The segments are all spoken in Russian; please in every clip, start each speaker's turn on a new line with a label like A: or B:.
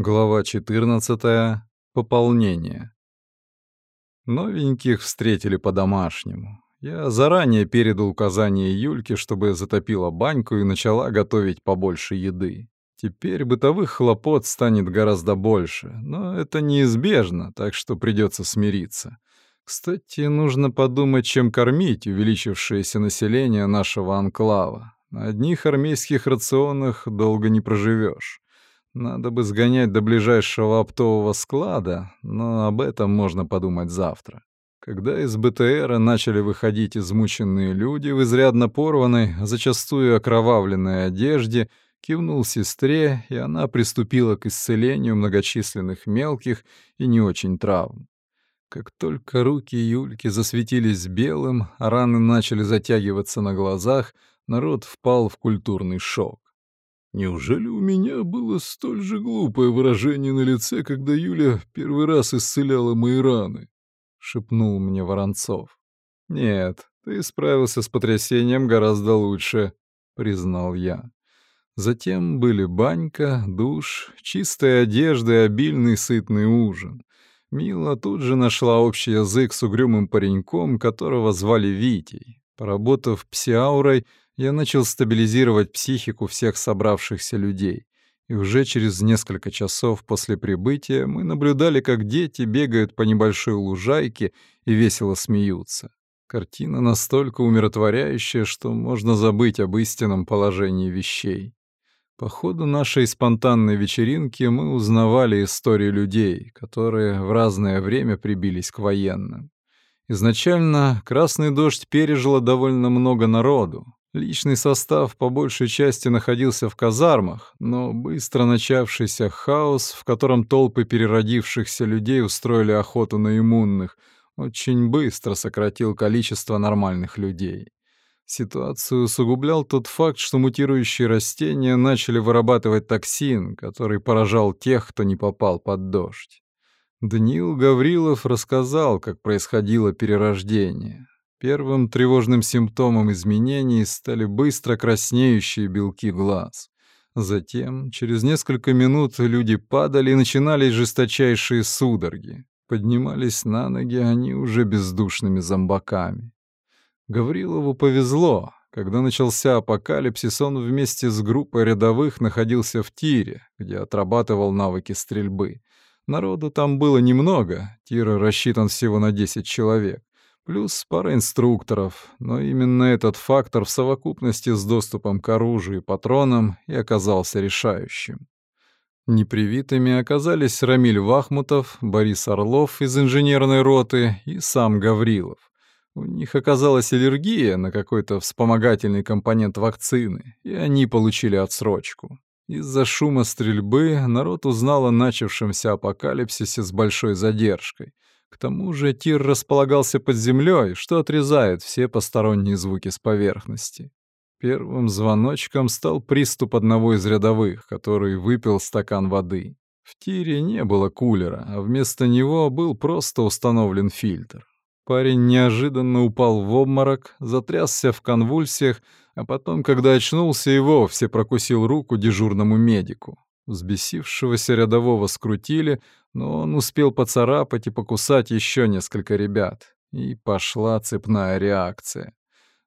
A: Глава 14. Пополнение. Новеньких встретили по-домашнему. Я заранее передал указание Юльке, чтобы затопила баньку и начала готовить побольше еды. Теперь бытовых хлопот станет гораздо больше, но это неизбежно, так что придется смириться. Кстати, нужно подумать, чем кормить увеличившееся население нашего анклава. На одних армейских рационах долго не проживешь. Надо бы сгонять до ближайшего оптового склада, но об этом можно подумать завтра. Когда из БТРа начали выходить измученные люди в изрядно порванной, зачастую окровавленной одежде, кивнул сестре, и она приступила к исцелению многочисленных мелких и не очень травм. Как только руки Юльки засветились белым, а раны начали затягиваться на глазах, народ впал в культурный шок. Неужели у меня было столь же глупое выражение на лице, когда Юля первый раз исцеляла мои раны? шепнул мне Воронцов. Нет, ты справился с потрясением гораздо лучше, признал я. Затем были банька, душ, чистая одежда и обильный сытный ужин. Мила тут же нашла общий язык с угрюмым пареньком, которого звали Витей. Поработав псиаурой, я начал стабилизировать психику всех собравшихся людей. И уже через несколько часов после прибытия мы наблюдали, как дети бегают по небольшой лужайке и весело смеются. Картина настолько умиротворяющая, что можно забыть об истинном положении вещей. По ходу нашей спонтанной вечеринки мы узнавали истории людей, которые в разное время прибились к военным. Изначально «Красный дождь» пережило довольно много народу, Личный состав по большей части находился в казармах, но быстро начавшийся хаос, в котором толпы переродившихся людей устроили охоту на иммунных, очень быстро сократил количество нормальных людей. Ситуацию усугублял тот факт, что мутирующие растения начали вырабатывать токсин, который поражал тех, кто не попал под дождь. Даниил Гаврилов рассказал, как происходило перерождение. Первым тревожным симптомом изменений стали быстро краснеющие белки глаз. Затем, через несколько минут, люди падали и начинались жесточайшие судороги. Поднимались на ноги они уже бездушными зомбаками. Гаврилову повезло. Когда начался апокалипсис, он вместе с группой рядовых находился в тире, где отрабатывал навыки стрельбы. Народу там было немного, тир рассчитан всего на 10 человек. Плюс пара инструкторов, но именно этот фактор в совокупности с доступом к оружию и патронам и оказался решающим. Непривитыми оказались Рамиль Вахмутов, Борис Орлов из инженерной роты и сам Гаврилов. У них оказалась аллергия на какой-то вспомогательный компонент вакцины, и они получили отсрочку. Из-за шума стрельбы народ узнал о начавшемся апокалипсисе с большой задержкой — к тому же тир располагался под землей, что отрезает все посторонние звуки с поверхности. Первым звоночком стал приступ одного из рядовых, который выпил стакан воды. В тире не было кулера, а вместо него был просто установлен фильтр. Парень неожиданно упал в обморок, затрясся в конвульсиях, а потом, когда очнулся, и вовсе прокусил руку дежурному медику. Взбесившегося рядового скрутили, но он успел поцарапать и покусать еще несколько ребят. И пошла цепная реакция.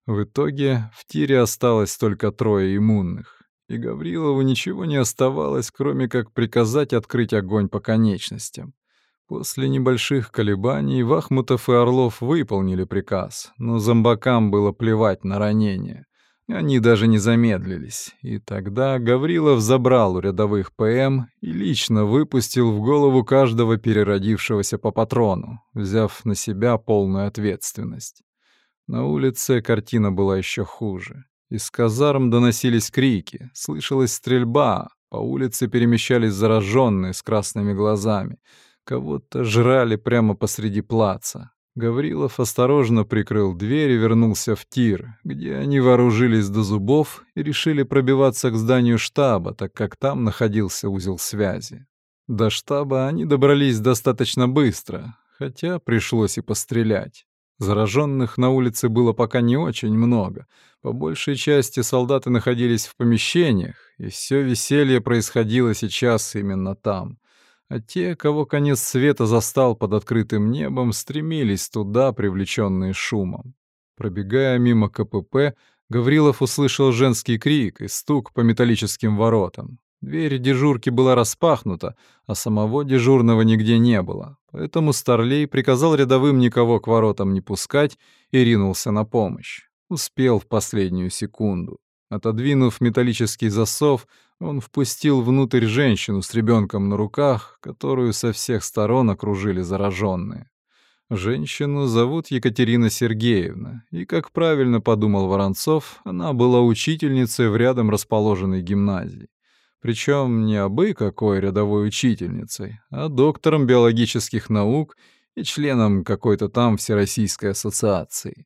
A: В итоге в тире осталось только трое иммунных. И Гаврилову ничего не оставалось, кроме как приказать открыть огонь по конечностям. После небольших колебаний Вахмутов и Орлов выполнили приказ, но зомбакам было плевать на ранения. Они даже не замедлились, и тогда Гаврилов забрал у рядовых ПМ и лично выпустил в голову каждого переродившегося по патрону, взяв на себя полную ответственность. На улице картина была еще хуже. Из казарм доносились крики, слышалась стрельба, по улице перемещались зараженные с красными глазами. Кого-то жрали прямо посреди плаца. Гаврилов осторожно прикрыл дверь и вернулся в тир, где они вооружились до зубов и решили пробиваться к зданию штаба, так как там находился узел связи. До штаба они добрались достаточно быстро, хотя пришлось и пострелять. Зараженных на улице было пока не очень много. По большей части солдаты находились в помещениях, и все веселье происходило сейчас именно там — а те, кого конец света застал под открытым небом, стремились туда, привлеченные шумом. Пробегая мимо КПП, Гаврилов услышал женский крик и стук по металлическим воротам. Дверь дежурки была распахнута, а самого дежурного нигде не было, поэтому Старлей приказал рядовым никого к воротам не пускать и ринулся на помощь. Успел в последнюю секунду. Отодвинув металлический засов, он впустил внутрь женщину с ребенком на руках, которую со всех сторон окружили зараженные. Женщину зовут Екатерина Сергеевна, и, как правильно подумал Воронцов, она была учительницей в рядом расположенной гимназии. Причем не абы какой рядовой учительницей, а доктором биологических наук и членом какой-то там Всероссийской ассоциации.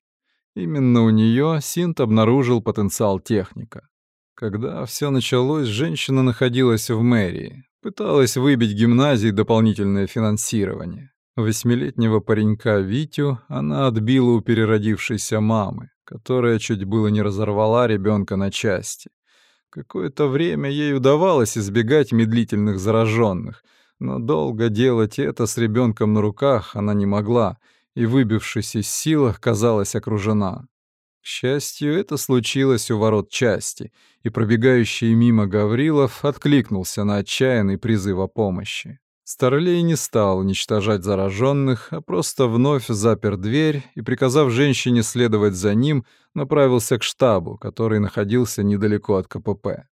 A: Именно у нее Синт обнаружил потенциал техника. Когда все началось, женщина находилась в мэрии, пыталась выбить гимназии дополнительное финансирование. Восьмилетнего паренька Витю она отбила у переродившейся мамы, которая чуть было не разорвала ребенка на части. Какое-то время ей удавалось избегать медлительных зараженных, но долго делать это с ребенком на руках она не могла, и, выбившись из сил, казалась окружена. К счастью, это случилось у ворот части, и пробегающий мимо Гаврилов откликнулся на отчаянный призыв о помощи. Старлей не стал уничтожать зараженных, а просто вновь запер дверь и, приказав женщине следовать за ним, направился к штабу, который находился недалеко от КПП.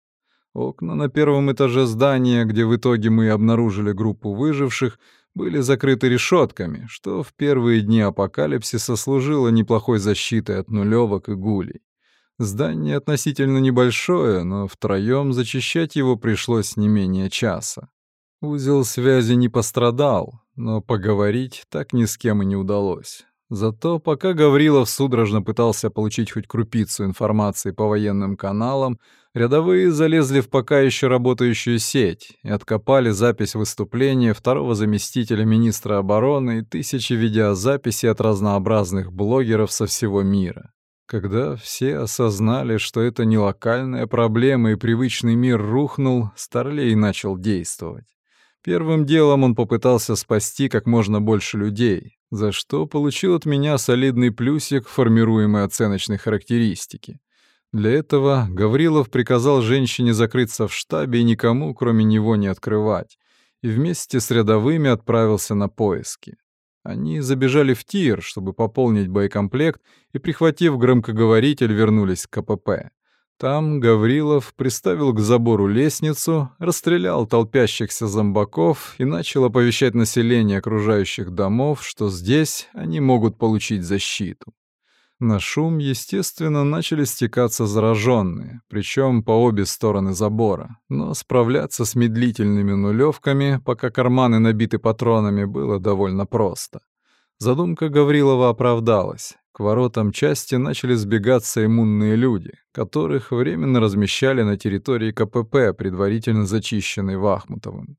A: Окна на первом этаже здания, где в итоге мы обнаружили группу выживших, были закрыты решетками, что в первые дни апокалипсиса служило неплохой защитой от нулевок и гулей. Здание относительно небольшое, но втроем зачищать его пришлось не менее часа. Узел связи не пострадал, но поговорить так ни с кем и не удалось. Зато пока Гаврилов судорожно пытался получить хоть крупицу информации по военным каналам, рядовые залезли в пока еще работающую сеть и откопали запись выступления второго заместителя министра обороны и тысячи видеозаписей от разнообразных блогеров со всего мира. Когда все осознали, что это не локальная проблема и привычный мир рухнул, Старлей начал действовать. Первым делом он попытался спасти как можно больше людей, за что получил от меня солидный плюсик формируемой оценочной характеристики. Для этого Гаврилов приказал женщине закрыться в штабе и никому, кроме него, не открывать, и вместе с рядовыми отправился на поиски. Они забежали в тир, чтобы пополнить боекомплект, и, прихватив громкоговоритель, вернулись к КПП. Там Гаврилов приставил к забору лестницу, расстрелял толпящихся зомбаков и начал оповещать население окружающих домов, что здесь они могут получить защиту. На шум, естественно, начали стекаться зараженные, причем по обе стороны забора, но справляться с медлительными нулевками, пока карманы набиты патронами, было довольно просто. Задумка Гаврилова оправдалась. К воротам части начали сбегаться иммунные люди, которых временно размещали на территории КПП, предварительно зачищенной Вахмутовым.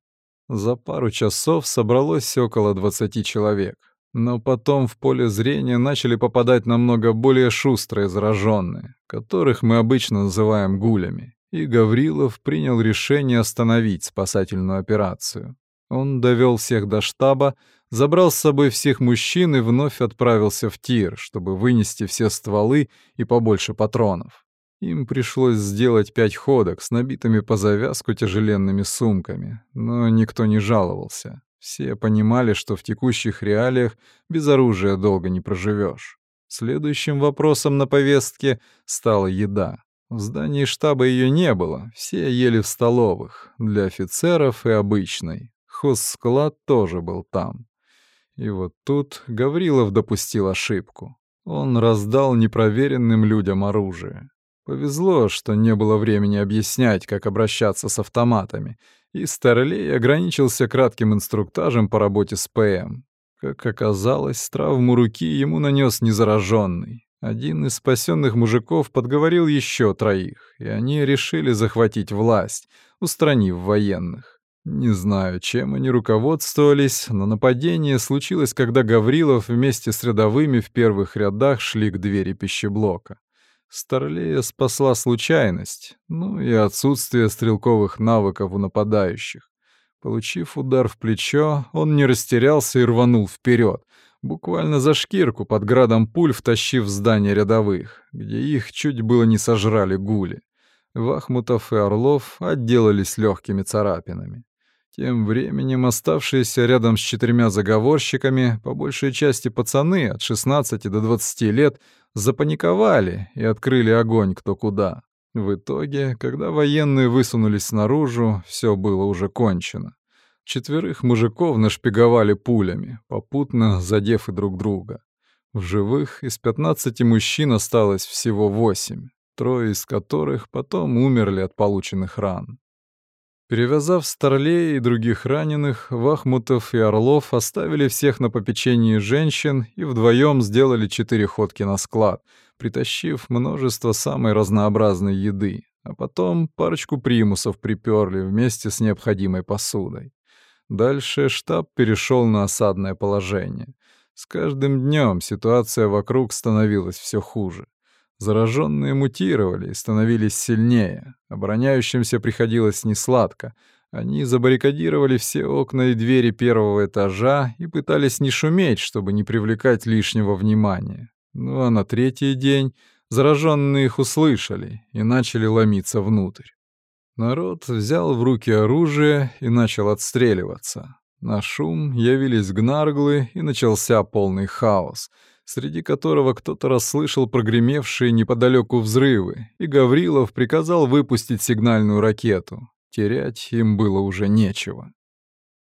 A: За пару часов собралось около 20 человек. Но потом в поле зрения начали попадать намного более шустрые зараженные, которых мы обычно называем гулями. И Гаврилов принял решение остановить спасательную операцию. Он довел всех до штаба, забрал с собой всех мужчин и вновь отправился в тир, чтобы вынести все стволы и побольше патронов. Им пришлось сделать пять ходок с набитыми по завязку тяжеленными сумками, но никто не жаловался. Все понимали, что в текущих реалиях без оружия долго не проживешь. Следующим вопросом на повестке стала еда. В здании штаба ее не было, все ели в столовых, для офицеров и обычной. Хозсклад тоже был там. И вот тут Гаврилов допустил ошибку. Он раздал непроверенным людям оружие. Повезло, что не было времени объяснять, как обращаться с автоматами, и Старлей ограничился кратким инструктажем по работе с ПМ. Как оказалось, травму руки ему нанес незараженный. Один из спасенных мужиков подговорил еще троих, и они решили захватить власть, устранив военных. Не знаю, чем они руководствовались, но нападение случилось, когда Гаврилов вместе с рядовыми в первых рядах шли к двери пищеблока. Старлея спасла случайность, ну и отсутствие стрелковых навыков у нападающих. Получив удар в плечо, он не растерялся и рванул вперед, буквально за шкирку под градом пуль втащив в здание рядовых, где их чуть было не сожрали гули. Вахмутов и Орлов отделались легкими царапинами. Тем временем оставшиеся рядом с четырьмя заговорщиками, по большей части пацаны от 16 до 20 лет, запаниковали и открыли огонь кто куда. В итоге, когда военные высунулись наружу, все было уже кончено. Четверых мужиков нашпиговали пулями, попутно задев и друг друга. В живых из 15 мужчин осталось всего восемь, трое из которых потом умерли от полученных ран. Перевязав Старлей и других раненых, Вахмутов и Орлов оставили всех на попечении женщин и вдвоем сделали четыре ходки на склад, притащив множество самой разнообразной еды, а потом парочку примусов приперли вместе с необходимой посудой. Дальше штаб перешел на осадное положение. С каждым днем ситуация вокруг становилась все хуже. Зараженные мутировали и становились сильнее. Обороняющимся приходилось несладко. Они забаррикадировали все окна и двери первого этажа и пытались не шуметь, чтобы не привлекать лишнего внимания. Ну а на третий день зараженные их услышали и начали ломиться внутрь. Народ взял в руки оружие и начал отстреливаться. На шум явились гнарглы, и начался полный хаос — среди которого кто-то расслышал прогремевшие неподалеку взрывы, и Гаврилов приказал выпустить сигнальную ракету. Терять им было уже нечего.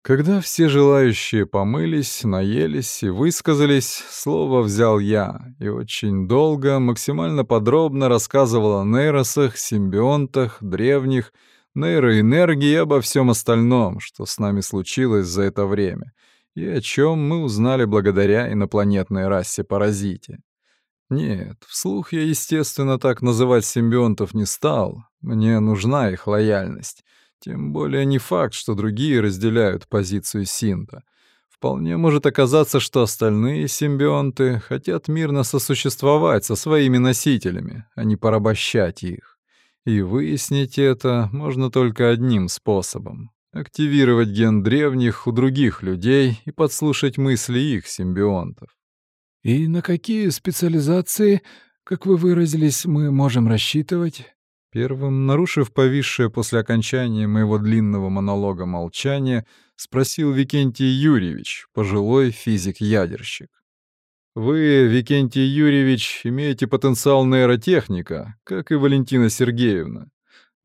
A: Когда все желающие помылись, наелись и высказались, слово взял я и очень долго, максимально подробно рассказывал о нейросах, симбионтах, древних, нейроэнергии и обо всем остальном, что с нами случилось за это время — и о чем мы узнали благодаря инопланетной расе-паразите. Нет, вслух я, естественно, так называть симбионтов не стал. Мне нужна их лояльность. Тем более не факт, что другие разделяют позицию Синта. Вполне может оказаться, что остальные симбионты хотят мирно сосуществовать со своими носителями, а не порабощать их. И выяснить это можно только одним способом активировать ген древних у других людей и подслушать мысли их симбионтов.
B: «И на какие специализации, как вы выразились, мы можем рассчитывать?»
A: Первым, нарушив повисшее после окончания моего длинного монолога молчание, спросил Викентий Юрьевич, пожилой физик-ядерщик. «Вы, Викентий Юрьевич, имеете потенциал нейротехника, как и Валентина Сергеевна.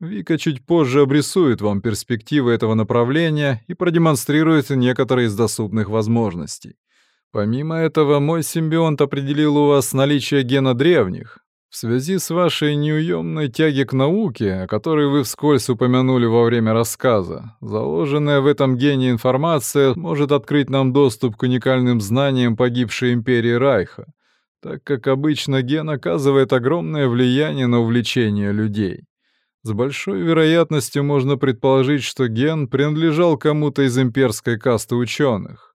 A: Вика чуть позже обрисует вам перспективы этого направления и продемонстрирует некоторые из доступных возможностей. Помимо этого, мой симбионт определил у вас наличие гена древних. В связи с вашей неуемной тяги к науке, о которой вы вскользь упомянули во время рассказа, заложенная в этом гене информация может открыть нам доступ к уникальным знаниям погибшей империи Райха, так как обычно ген оказывает огромное влияние на увлечение людей. С большой вероятностью можно предположить, что ген принадлежал кому-то из имперской касты ученых.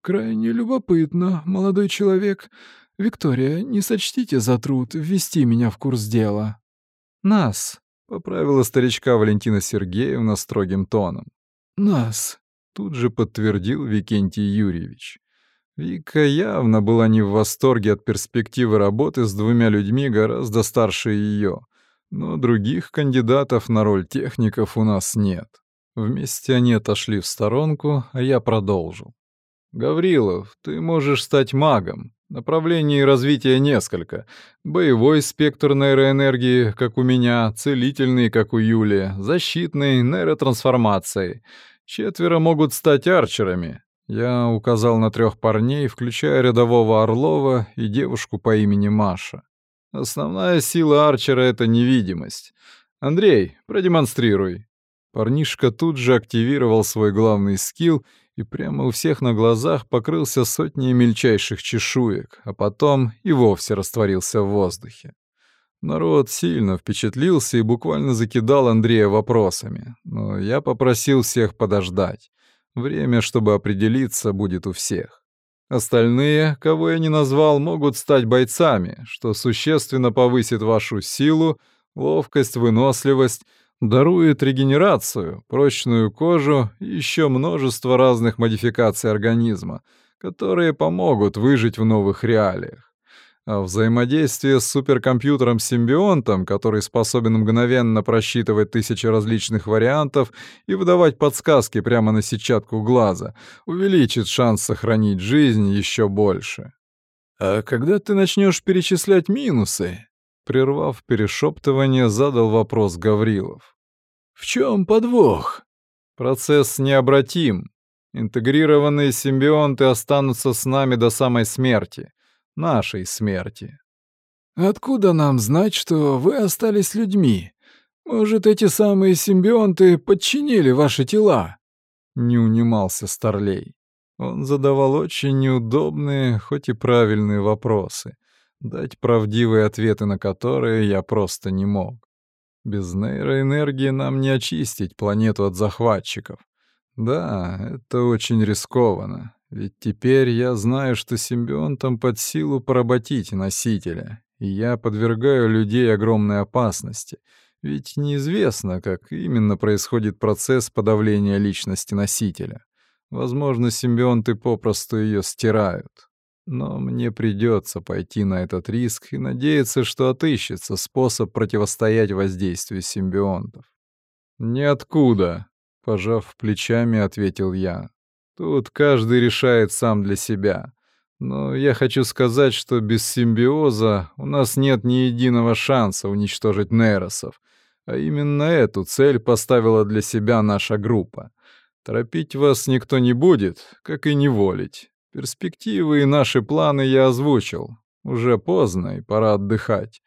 B: «Крайне любопытно, молодой человек. Виктория, не сочтите за труд ввести меня в курс дела».
A: «Нас», — поправила старичка Валентина Сергеевна строгим тоном.
B: «Нас», —
A: тут же подтвердил Викентий Юрьевич. Вика явно была не в восторге от перспективы работы с двумя людьми гораздо старше ее — но других кандидатов на роль техников у нас нет. Вместе они отошли в сторонку, а я продолжил. «Гаврилов, ты можешь стать магом. Направлений развития несколько. Боевой спектр нейроэнергии, как у меня, целительный, как у Юли, защитный, нейротрансформацией. Четверо могут стать арчерами. Я указал на трех парней, включая рядового Орлова и девушку по имени Маша. Основная сила Арчера — это невидимость. Андрей, продемонстрируй. Парнишка тут же активировал свой главный скилл и прямо у всех на глазах покрылся сотней мельчайших чешуек, а потом и вовсе растворился в воздухе. Народ сильно впечатлился и буквально закидал Андрея вопросами, но я попросил всех подождать. Время, чтобы определиться, будет у всех. Остальные, кого я не назвал, могут стать бойцами, что существенно повысит вашу силу, ловкость, выносливость, Дарует регенерацию, прочную кожу и еще множество разных модификаций организма, которые помогут выжить в новых реалиях. А взаимодействие с суперкомпьютером-симбионтом, который способен мгновенно просчитывать тысячи различных вариантов и выдавать подсказки прямо на сетчатку глаза, увеличит шанс сохранить жизнь еще больше. «А когда ты начнешь перечислять минусы?» Прервав перешептывание, задал вопрос Гаврилов. «В чем подвох?» «Процесс необратим. Интегрированные симбионты останутся с нами до самой смерти нашей смерти.
B: «Откуда нам знать, что вы остались людьми? Может, эти самые симбионты подчинили ваши тела?»
A: Не унимался Старлей. Он задавал очень неудобные, хоть и правильные вопросы, дать правдивые ответы на которые я просто не мог. Без нейроэнергии нам не очистить планету от захватчиков. Да, это очень рискованно, ведь теперь я знаю, что симбионтам под силу поработить носителя, и я подвергаю людей огромной опасности, ведь неизвестно, как именно происходит процесс подавления личности носителя. Возможно, симбионты попросту ее стирают. Но мне придется пойти на этот риск и надеяться, что отыщется способ противостоять воздействию симбионтов. «Ниоткуда», — пожав плечами, ответил я. Тут каждый решает сам для себя. Но я хочу сказать, что без симбиоза у нас нет ни единого шанса уничтожить нейросов. А именно эту цель поставила для себя наша группа. Торопить вас никто не будет, как и не волить. Перспективы и наши планы я озвучил. Уже поздно, и пора отдыхать.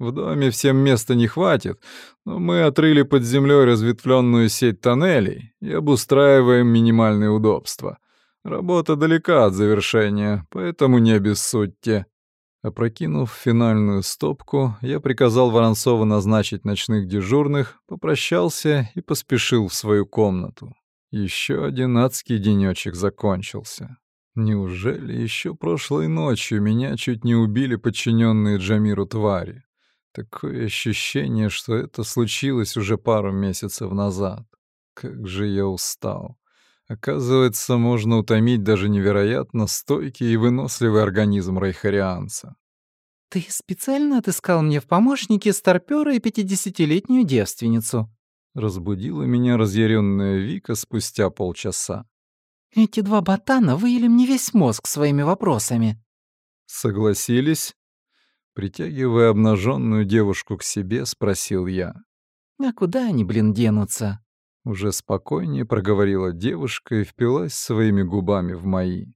A: В доме всем места не хватит, но мы отрыли под землей разветвленную сеть тоннелей и обустраиваем минимальные удобства. Работа далека от завершения, поэтому не обессудьте. Опрокинув финальную стопку, я приказал Воронцову назначить ночных дежурных, попрощался и поспешил в свою комнату. Еще один адский денечек закончился. Неужели еще прошлой ночью меня чуть не убили подчиненные Джамиру твари? Такое ощущение, что это случилось уже пару месяцев назад. Как же я устал. Оказывается, можно утомить даже невероятно стойкий и выносливый организм райхарианца.
C: «Ты специально отыскал мне в помощнике старпёра и пятидесятилетнюю девственницу?»
A: Разбудила меня разъяренная Вика спустя полчаса.
C: «Эти два ботана выели мне весь мозг своими вопросами».
A: «Согласились?» Притягивая обнаженную девушку к себе, спросил я.
C: «А куда они, блин, денутся?»
A: Уже спокойнее проговорила девушка и впилась своими губами в мои.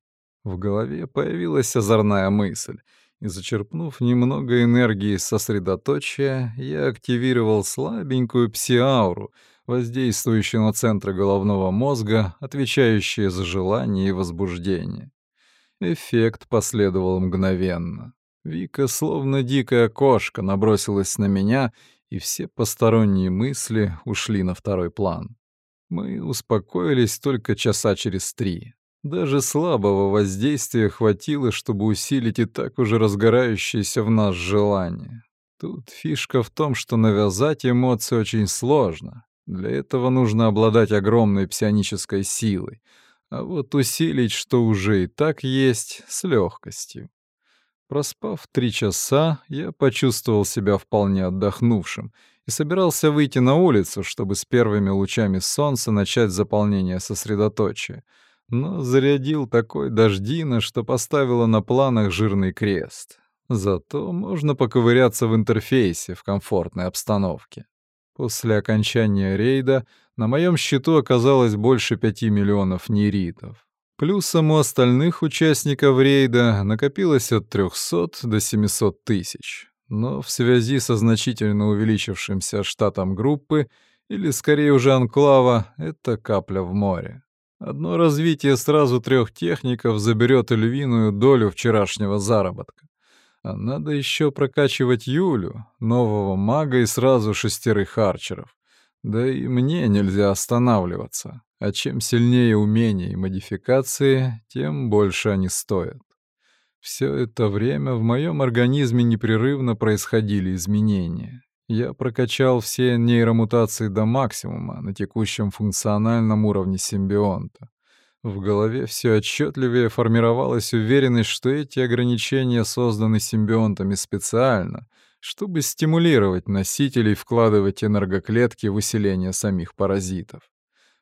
A: В голове появилась озорная мысль, и, зачерпнув немного энергии сосредоточия, я активировал слабенькую псиауру, воздействующую на центры головного мозга, отвечающие за желание и возбуждение. Эффект последовал мгновенно. Вика, словно дикая кошка, набросилась на меня, и все посторонние мысли ушли на второй план. Мы успокоились только часа через три. Даже слабого воздействия хватило, чтобы усилить и так уже разгорающееся в нас желание. Тут фишка в том, что навязать эмоции очень сложно. Для этого нужно обладать огромной псионической силой, а вот усилить, что уже и так есть, с легкостью. Проспав три часа, я почувствовал себя вполне отдохнувшим и собирался выйти на улицу, чтобы с первыми лучами солнца начать заполнение сосредоточия. Но зарядил такой дождина, что поставило на планах жирный крест. Зато можно поковыряться в интерфейсе в комфортной обстановке. После окончания рейда на моем счету оказалось больше пяти миллионов нейритов. Плюсом у остальных участников рейда накопилось от 300 до 700 тысяч. Но в связи со значительно увеличившимся штатом группы, или скорее уже анклава, это капля в море. Одно развитие сразу трех техников заберет львиную долю вчерашнего заработка. А надо еще прокачивать Юлю, нового мага и сразу шестерых арчеров. Да и мне нельзя останавливаться а чем сильнее умения и модификации, тем больше они стоят. Все это время в моем организме непрерывно происходили изменения. Я прокачал все нейромутации до максимума на текущем функциональном уровне симбионта. В голове все отчетливее формировалась уверенность, что эти ограничения созданы симбионтами специально, чтобы стимулировать носителей вкладывать энергоклетки в усиление самих паразитов.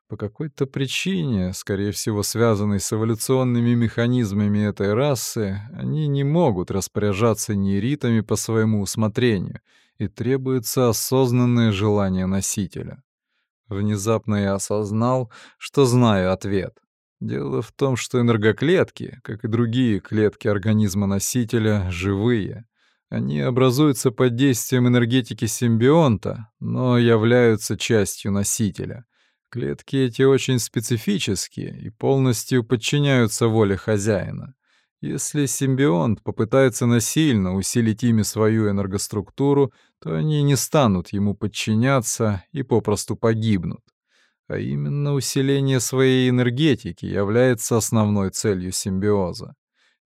A: По какой-то причине, скорее всего связанной с эволюционными механизмами этой расы, они не могут распоряжаться нейритами по своему усмотрению, и требуется осознанное желание носителя. Внезапно я осознал, что знаю ответ. Дело в том, что энергоклетки, как и другие клетки организма носителя, живые. Они образуются под действием энергетики симбионта, но являются частью носителя. Клетки эти очень специфические и полностью подчиняются воле хозяина. Если симбионт попытается насильно усилить ими свою энергоструктуру, то они не станут ему подчиняться и попросту погибнут. А именно усиление своей энергетики является основной целью симбиоза.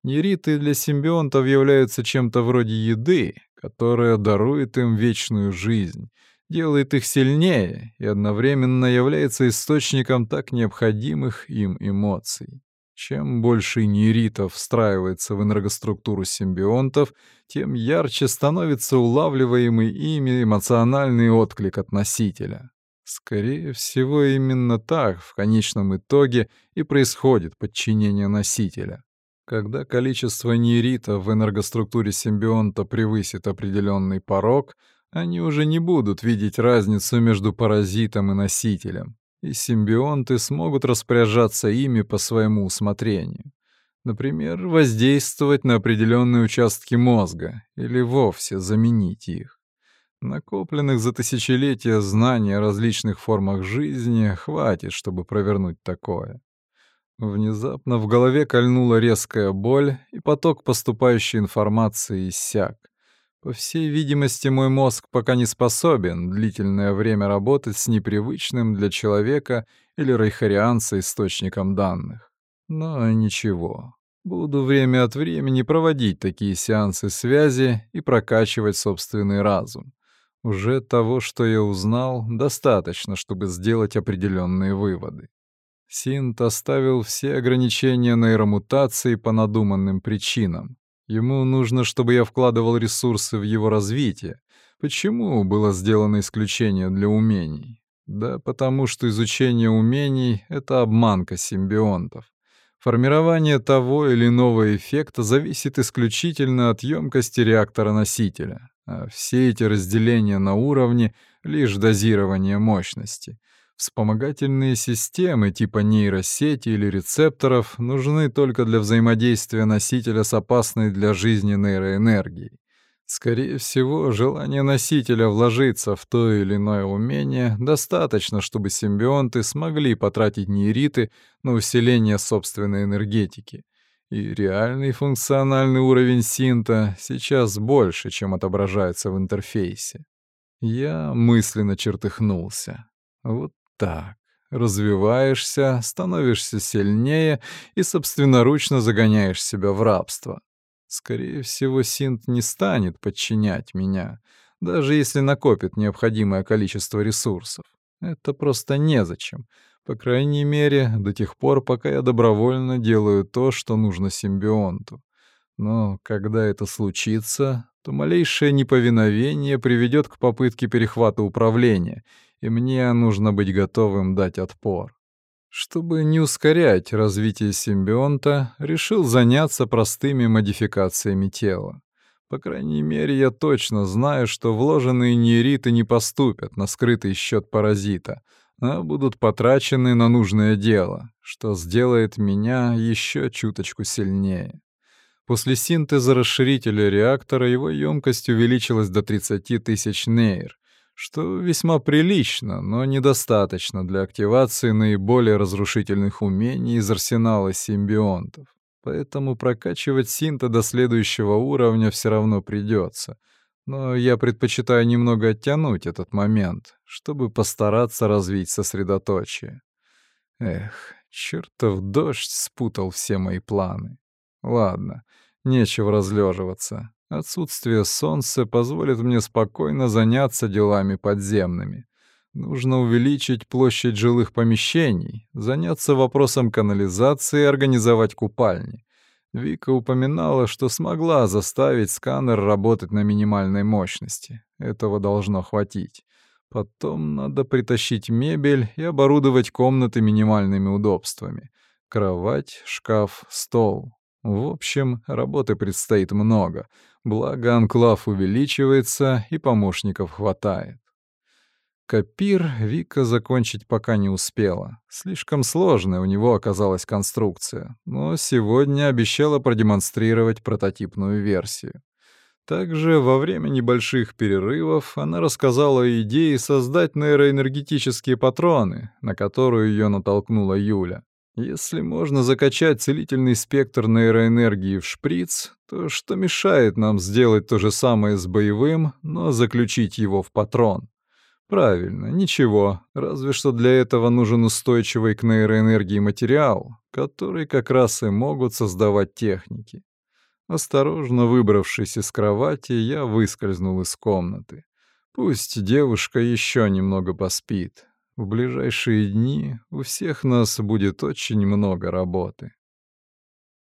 A: Нериты для симбионтов являются чем-то вроде еды, которая дарует им вечную жизнь, делает их сильнее и одновременно является источником так необходимых им эмоций. Чем больше нейритов встраивается в энергоструктуру симбионтов, тем ярче становится улавливаемый ими эмоциональный отклик от носителя. Скорее всего, именно так в конечном итоге и происходит подчинение носителя. Когда количество нейритов в энергоструктуре симбионта превысит определенный порог, они уже не будут видеть разницу между паразитом и носителем, и симбионты смогут распоряжаться ими по своему усмотрению. Например, воздействовать на определенные участки мозга или вовсе заменить их. Накопленных за тысячелетия знаний о различных формах жизни хватит, чтобы провернуть такое. Внезапно в голове кольнула резкая боль, и поток поступающей информации иссяк. По всей видимости, мой мозг пока не способен длительное время работать с непривычным для человека или рейхарианца источником данных. Но ничего. Буду время от времени проводить такие сеансы связи и прокачивать собственный разум. Уже того, что я узнал, достаточно, чтобы сделать определенные выводы. Синт оставил все ограничения нейромутации по надуманным причинам. Ему нужно, чтобы я вкладывал ресурсы в его развитие. Почему было сделано исключение для умений? Да потому что изучение умений — это обманка симбионтов. Формирование того или иного эффекта зависит исключительно от емкости реактора-носителя, а все эти разделения на уровне — лишь дозирование мощности — Вспомогательные системы типа нейросети или рецепторов нужны только для взаимодействия носителя с опасной для жизни нейроэнергией. Скорее всего, желание носителя вложиться в то или иное умение достаточно, чтобы симбионты смогли потратить нейриты на усиление собственной энергетики. И реальный функциональный уровень синта сейчас больше, чем отображается в интерфейсе. Я мысленно чертыхнулся. Вот так. Развиваешься, становишься сильнее и собственноручно загоняешь себя в рабство. Скорее всего, Синт не станет подчинять меня, даже если накопит необходимое количество ресурсов. Это просто незачем. По крайней мере, до тех пор, пока я добровольно делаю то, что нужно симбионту. Но когда это случится, то малейшее неповиновение приведет к попытке перехвата управления — и мне нужно быть готовым дать отпор. Чтобы не ускорять развитие симбионта, решил заняться простыми модификациями тела. По крайней мере, я точно знаю, что вложенные нейриты не поступят на скрытый счет паразита, а будут потрачены на нужное дело, что сделает меня еще чуточку сильнее. После синтеза расширителя реактора его емкость увеличилась до 30 тысяч нейр, что весьма прилично, но недостаточно для активации наиболее разрушительных умений из арсенала симбионтов. Поэтому прокачивать синта до следующего уровня все равно придется. Но я предпочитаю немного оттянуть этот момент, чтобы постараться развить сосредоточие. Эх, чертов дождь спутал все мои планы. Ладно, нечего разлеживаться. Отсутствие солнца позволит мне спокойно заняться делами подземными. Нужно увеличить площадь жилых помещений, заняться вопросом канализации и организовать купальни. Вика упоминала, что смогла заставить сканер работать на минимальной мощности. Этого должно хватить. Потом надо притащить мебель и оборудовать комнаты минимальными удобствами. Кровать, шкаф, стол. В общем, работы предстоит много. Благо, анклав увеличивается и помощников хватает. Копир Вика закончить пока не успела. Слишком сложная у него оказалась конструкция, но сегодня обещала продемонстрировать прототипную версию. Также во время небольших перерывов она рассказала о идее создать нейроэнергетические патроны, на которую ее натолкнула Юля. Если можно закачать целительный спектр нейроэнергии в шприц, то что мешает нам сделать то же самое с боевым, но заключить его в патрон? Правильно, ничего, разве что для этого нужен устойчивый к нейроэнергии материал, который как раз и могут создавать техники. Осторожно выбравшись из кровати, я выскользнул из комнаты. Пусть девушка еще немного поспит. В ближайшие дни у всех нас будет очень много работы.